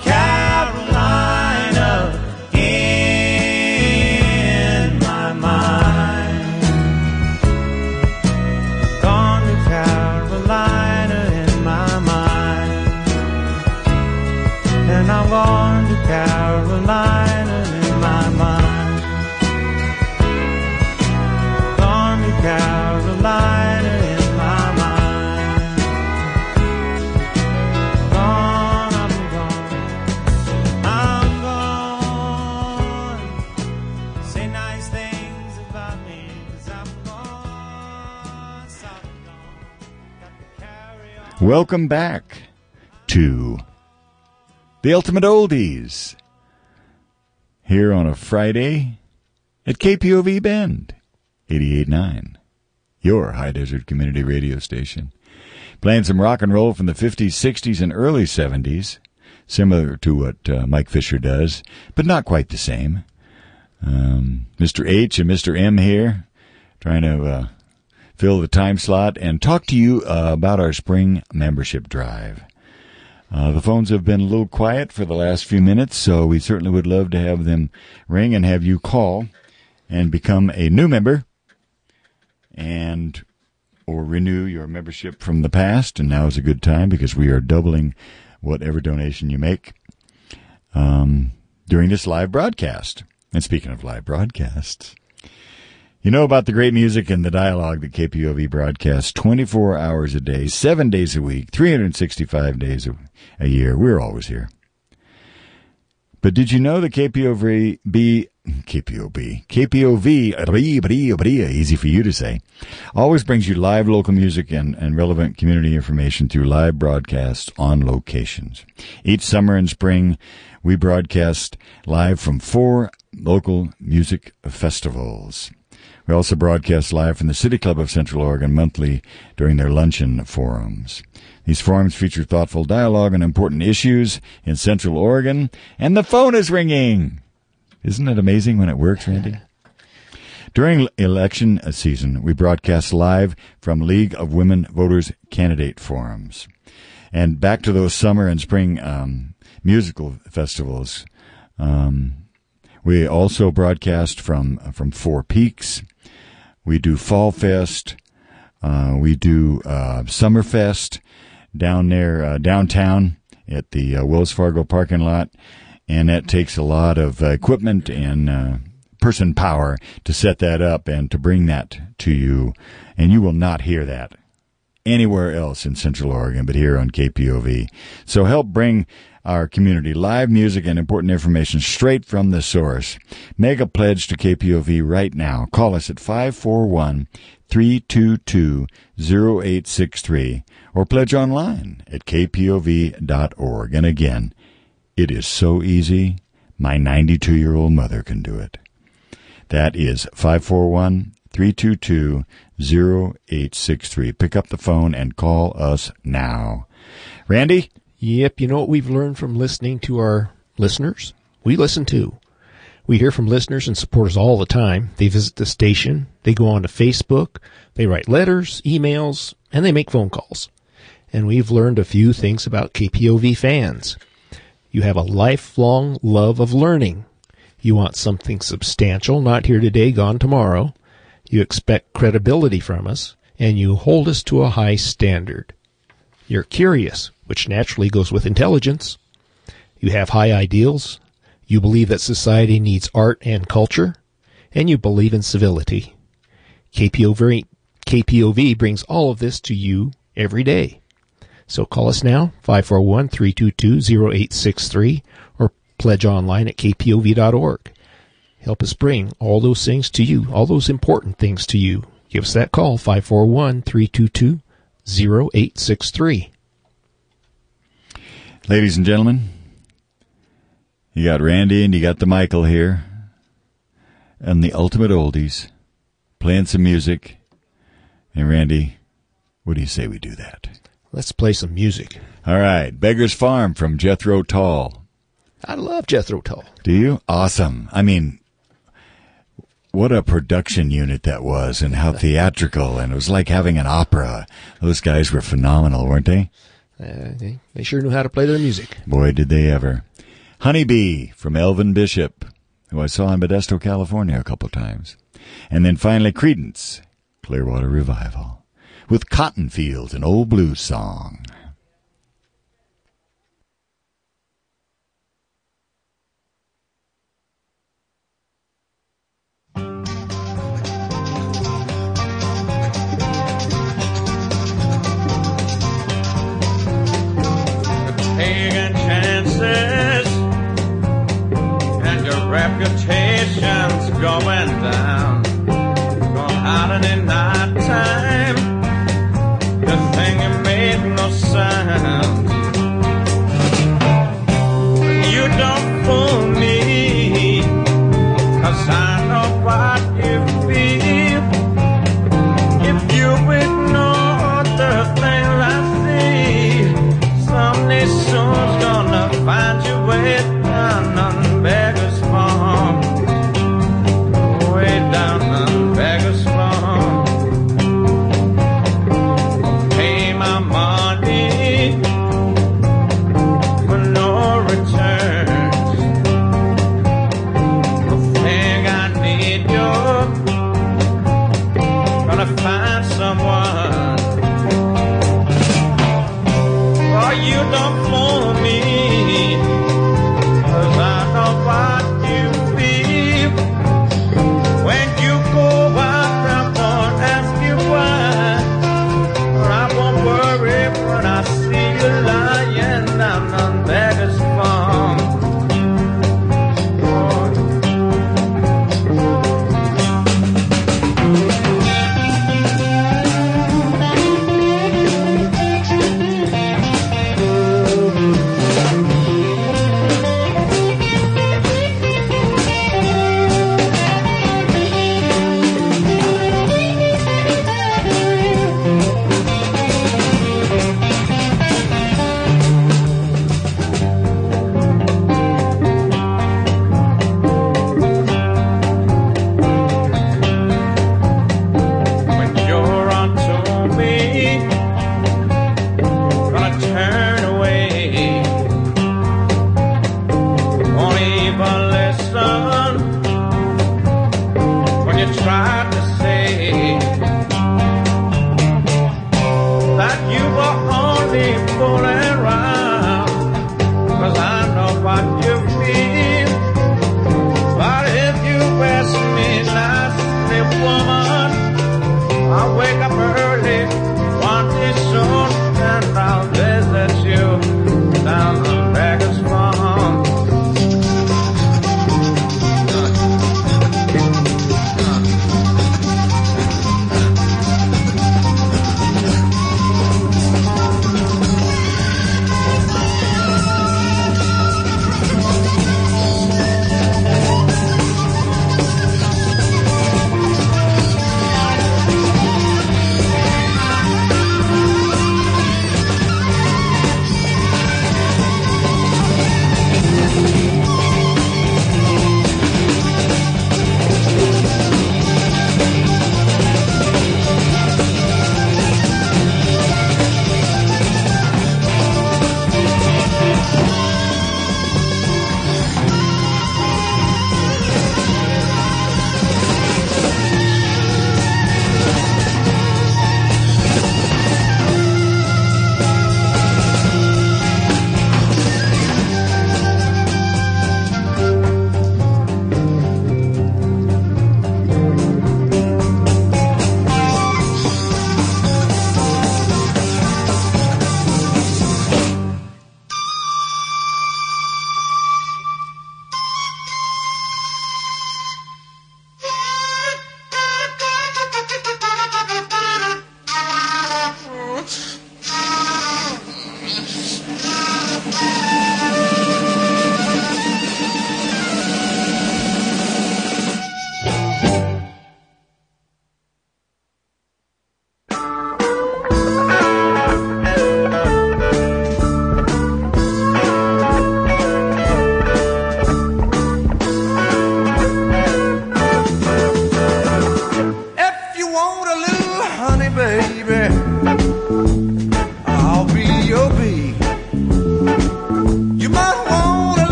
Welcome back to the Ultimate Oldies here on a Friday at KPOV Bend 88.9, your high desert community radio station. Playing some rock and roll from the 50s, 60s, and early 70s, similar to what uh, Mike Fisher does, but not quite the same. Um, Mr. H and Mr. M here, trying to uh, fill the time slot and talk to you uh, about our spring membership drive. Uh, the phones have been a little quiet for the last few minutes, so we certainly would love to have them ring and have you call and become a new member and or renew your membership from the past. And now is a good time because we are doubling whatever donation you make um, during this live broadcast. And speaking of live broadcasts, you know about the great music and the dialogue that KPOV broadcasts 24 hours a day, seven days a week, 365 days a, year. We're always here. But did you know that KPOV, B, KPOV, KPOV, easy for you to say, always brings you live local music and, and relevant community information through live broadcasts on locations. Each summer and spring, we broadcast live from four local music festivals. We also broadcast live from the City Club of Central Oregon monthly during their luncheon forums. These forums feature thoughtful dialogue on important issues in Central Oregon, and the phone is ringing. Isn't it amazing when it works, Randy? During election season, we broadcast live from League of Women Voters candidate forums. And back to those summer and spring um, musical festivals. Um, we also broadcast from from Four Peaks. We do Fall Fest. Uh, we do uh, Summerfest down there uh, downtown at the uh, Wells Fargo parking lot, and that takes a lot of uh, equipment and uh, person power to set that up and to bring that to you. And you will not hear that anywhere else in Central Oregon, but here on KPOV. So help bring our community live music and important information straight from the source. Make a pledge to KPOV right now. Call us at 541 322 0863 or pledge online at kpov.org. And again, it is so easy. My 92 year old mother can do it. That is 541 322 0863. Pick up the phone and call us now. Randy? Yep, you know what we've learned from listening to our listeners? We listen too. We hear from listeners and supporters all the time. They visit the station, they go on to Facebook, they write letters, emails, and they make phone calls. And we've learned a few things about KPOV fans. You have a lifelong love of learning. You want something substantial, not here today, gone tomorrow. You expect credibility from us, and you hold us to a high standard. You're curious, which naturally goes with intelligence. You have high ideals. You believe that society needs art and culture. And you believe in civility. KPOV, KPOV brings all of this to you every day. So call us now, 541-322-0863, or pledge online at kpov.org. Help us bring all those things to you, all those important things to you. Give us that call, 541-322-0863. Ladies and gentlemen, you got Randy and you got the Michael here, and the Ultimate Oldies, playing some music. And Randy, what do you say we do that? Let's play some music. All right, Beggar's Farm from Jethro Tull. I love Jethro Tull. Do you? Awesome. I mean, what a production unit that was, and how theatrical, and it was like having an opera. Those guys were phenomenal, weren't they? Uh, they, they sure knew how to play their music. Boy, did they ever. Honeybee from Elvin Bishop, who I saw in Modesto, California a couple times. And then finally Creedence, Clearwater Revival, with Cotton Fields, an old blues song. Reputation's going down.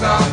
From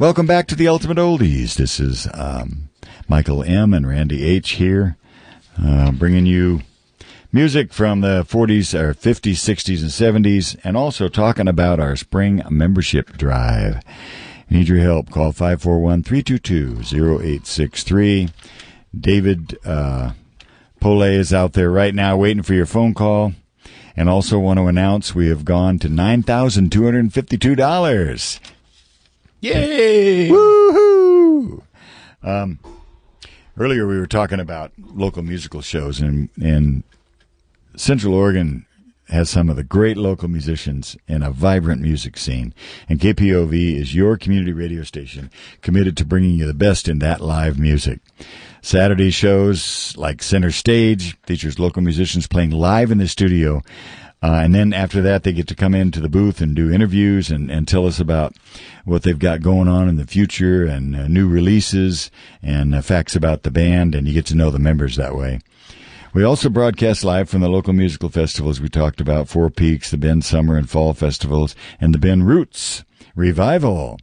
Welcome back to the Ultimate Oldies. This is um, Michael M. and Randy H. here, uh, bringing you music from the 40s, or 50s, 60s, and 70s, and also talking about our spring membership drive. Need your help? Call 541 322 0863. David uh, Pole is out there right now waiting for your phone call. And also want to announce we have gone to $9,252. Yay! Woohoo! Um, earlier we were talking about local musical shows, and and Central Oregon has some of the great local musicians and a vibrant music scene. And KPOV is your community radio station committed to bringing you the best in that live music. Saturday shows like Center Stage features local musicians playing live in the studio. Uh, and then after that, they get to come into the booth and do interviews and, and tell us about what they've got going on in the future and uh, new releases and uh, facts about the band. And you get to know the members that way. We also broadcast live from the local musical festivals we talked about, Four Peaks, the Bend Summer and Fall Festivals, and the Bend Roots Revival.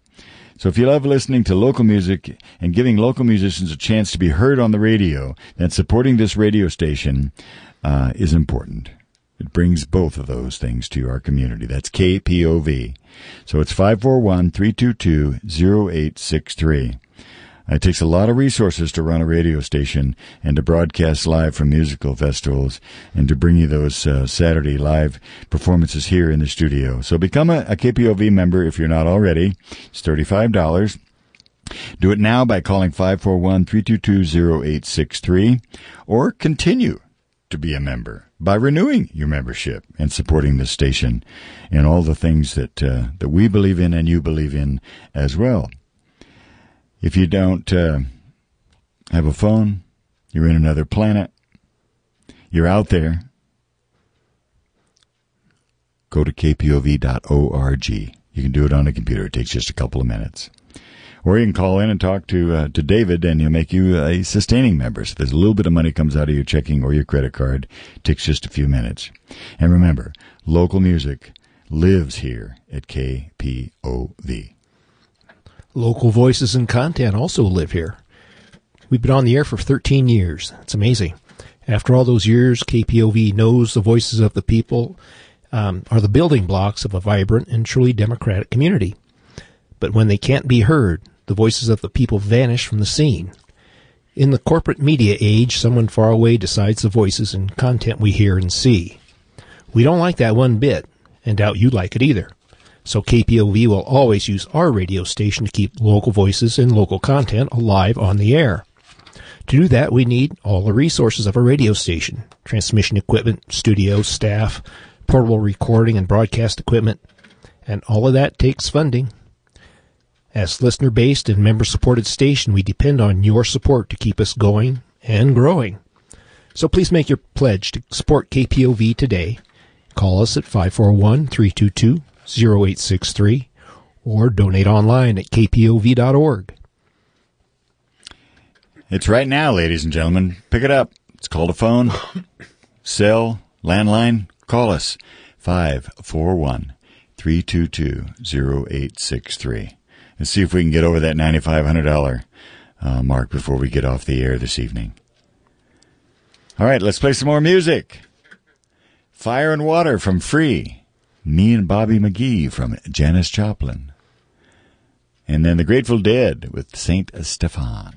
So if you love listening to local music and giving local musicians a chance to be heard on the radio, then supporting this radio station uh, is important. It brings both of those things to our community. That's KPOV. So it's 541-322-0863. It takes a lot of resources to run a radio station and to broadcast live from musical festivals and to bring you those uh, Saturday live performances here in the studio. So become a, a KPOV member if you're not already. It's $35. Do it now by calling 541-322-0863 or continue to be a member by renewing your membership and supporting this station and all the things that uh, that we believe in and you believe in as well. If you don't uh, have a phone, you're in another planet. You're out there. Go to kpov.org. You can do it on a computer. It takes just a couple of minutes. Or you can call in and talk to uh, to David, and he'll make you a sustaining member. So there's a little bit of money comes out of your checking or your credit card. It takes just a few minutes. And remember, local music lives here at KPOV. Local voices and content also live here. We've been on the air for 13 years. It's amazing. After all those years, KPOV knows the voices of the people um, are the building blocks of a vibrant and truly democratic community. But when they can't be heard, the voices of the people vanish from the scene. In the corporate media age, someone far away decides the voices and content we hear and see. We don't like that one bit, and doubt you like it either. So KPOV will always use our radio station to keep local voices and local content alive on the air. To do that, we need all the resources of a radio station transmission equipment, studio, staff, portable recording and broadcast equipment, and all of that takes funding. As listener based and member supported station, we depend on your support to keep us going and growing. So please make your pledge to support KPOV today. Call us at 541 322 0863 or donate online at kpov.org. It's right now, ladies and gentlemen. Pick it up. It's called a phone, cell, landline. Call us 541 322 0863. Let's see if we can get over that $9,500 uh, mark before we get off the air this evening. All right, let's play some more music. Fire and Water from Free. Me and Bobby McGee from Janis Joplin. And then The Grateful Dead with Saint Stephen.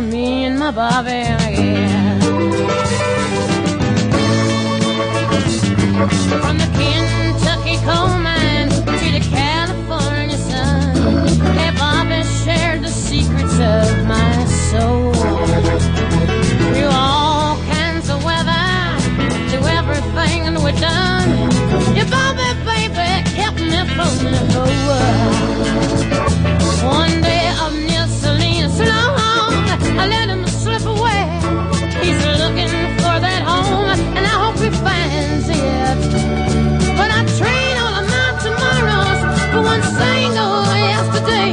for me and my Bobby, yeah. From the Kentucky coal mines to the California sun, hey Bobby shared the secrets of my soul. Through all kinds of weather, through everything we've done, yeah, Bobby, baby, kept me from the cold. I let him slip away. He's looking for that home, and I hope he finds it. But I trade all of my tomorrows for one single yesterday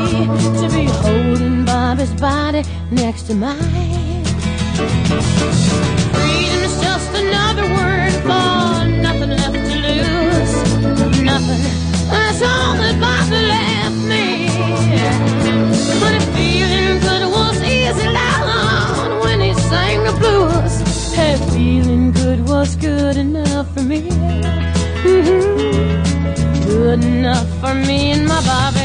to be holding Bobby's body next to mine. Freedom's just another word for. the blues. Hey, feeling good was good enough for me. Mm-hmm. Good enough for me and my Bobby.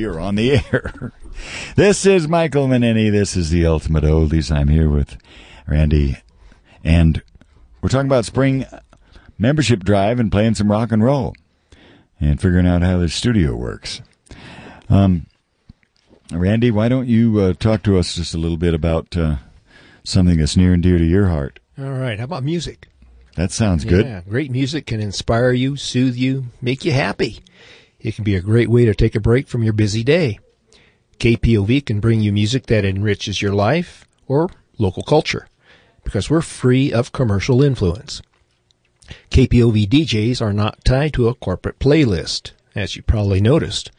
We are on the air. This is Michael Manini. This is the Ultimate Oldies. I'm here with Randy, and we're talking about spring membership drive and playing some rock and roll and figuring out how the studio works. Um, Randy, why don't you uh, talk to us just a little bit about uh, something that's near and dear to your heart? All right. How about music? That sounds good. Yeah, great music can inspire you, soothe you, make you happy. It can be a great way to take a break from your busy day. KPOV can bring you music that enriches your life or local culture because we're free of commercial influence. KPOV DJs are not tied to a corporate playlist, as you probably noticed.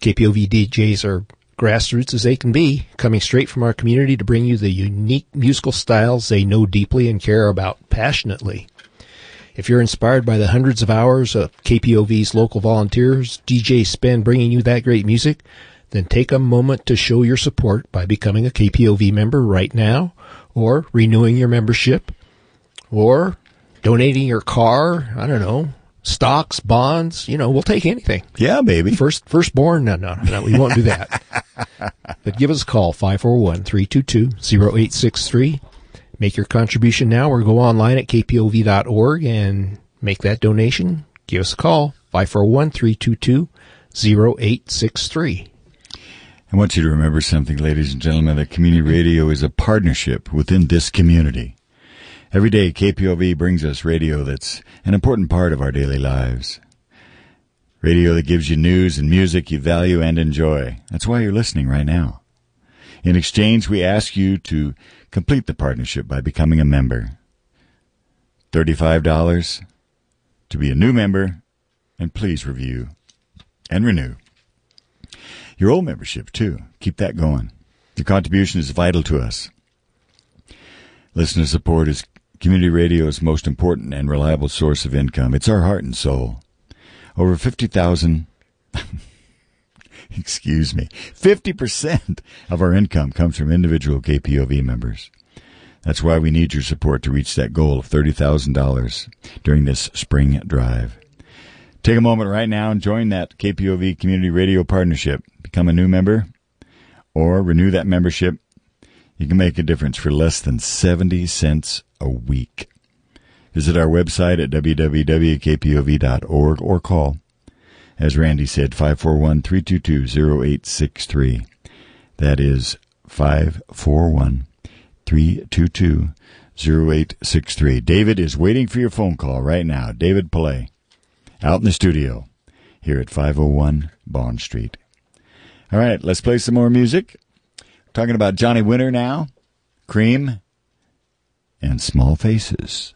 KPOV DJs are grassroots as they can be, coming straight from our community to bring you the unique musical styles they know deeply and care about passionately. If you're inspired by the hundreds of hours of KPOV's local volunteers, DJ spend bringing you that great music, then take a moment to show your support by becoming a KPOV member right now, or renewing your membership, or donating your car, I don't know, stocks, bonds, you know, we'll take anything. Yeah, baby. First firstborn, no, no, no, we won't do that. but give us a call, 541-322-0863. Make your contribution now or go online at kpov.org and make that donation. Give us a call, 541-322-0863. I want you to remember something, ladies and gentlemen, that community radio is a partnership within this community. Every day, KPOV brings us radio that's an important part of our daily lives. Radio that gives you news and music you value and enjoy. That's why you're listening right now. In exchange, we ask you to complete the partnership by becoming a member. $35 to be a new member, and please review and renew. Your old membership, too. Keep that going. Your contribution is vital to us. Listener support is community radio's most important and reliable source of income. It's our heart and soul. Over 50,000, excuse me, 50% of our income comes from individual KPOV members. That's why we need your support to reach that goal of $30,000 during this spring drive. Take a moment right now and join that KPOV Community Radio Partnership. Become a new member or renew that membership. You can make a difference for less than 70 cents a week. Visit our website at www.kpov.org or call, as Randy said, 541 322 0863. That is 541 322 0863. David is waiting for your phone call right now. David Pillay, out in the studio here at 501 Bond Street. All right, let's play some more music. Talking about Johnny Winter now, Cream, and Small Faces.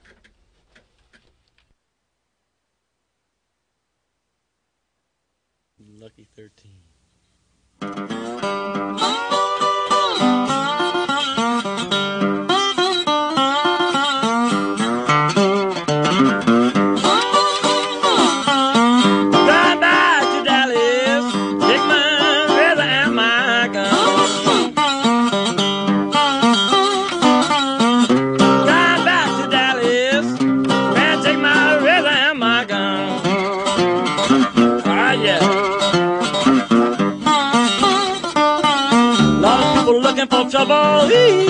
me,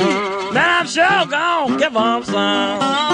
I'm sure gonna give them some.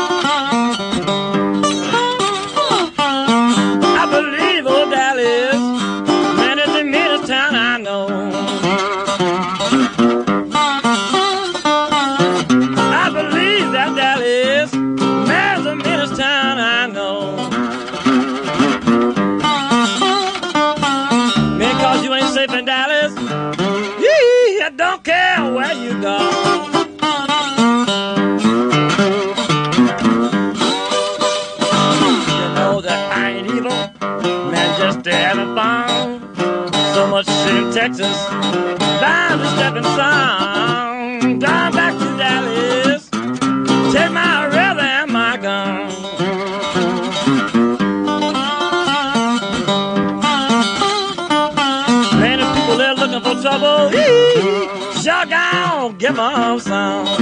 and sound. Drive back to Dallas, take my rhythm and my gun. Plenty people there looking for trouble. Sure, don't give them some.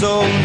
so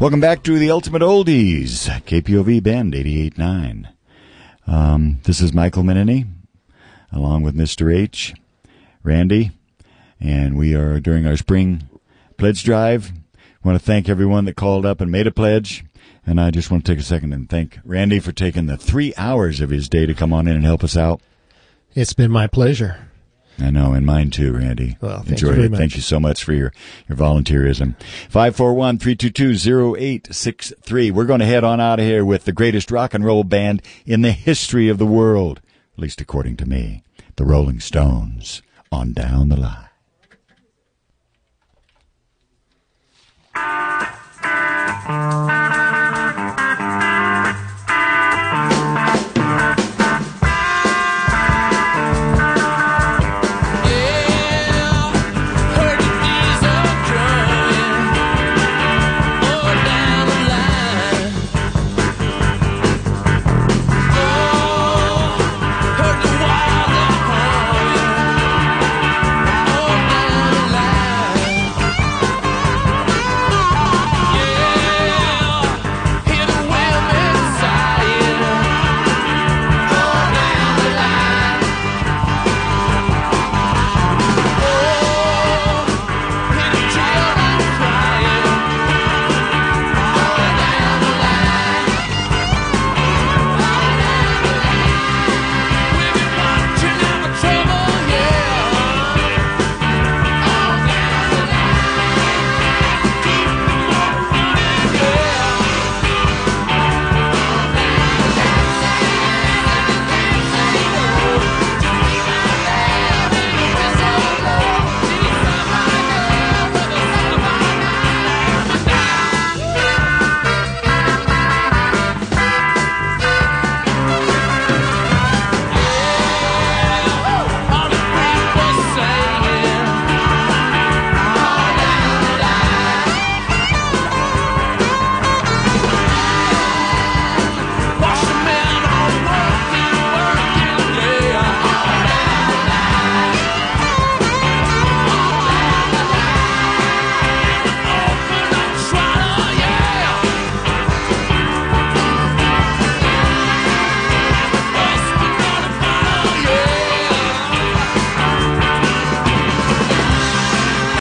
Welcome back to the Ultimate Oldies, KPOV Bend 88.9. Um, this is Michael Menini, along with Mr. H, Randy, and we are during our spring pledge drive. want to thank everyone that called up and made a pledge. And I just want to take a second and thank Randy for taking the three hours of his day to come on in and help us out. It's been my pleasure. I know, and mine too, Randy. Well, Enjoyed thank it. Much. Thank you so much for your, your volunteerism. 541-322-0863. We're going to head on out of here with the greatest rock and roll band in the history of the world, at least according to me, the Rolling Stones, on Down the Line.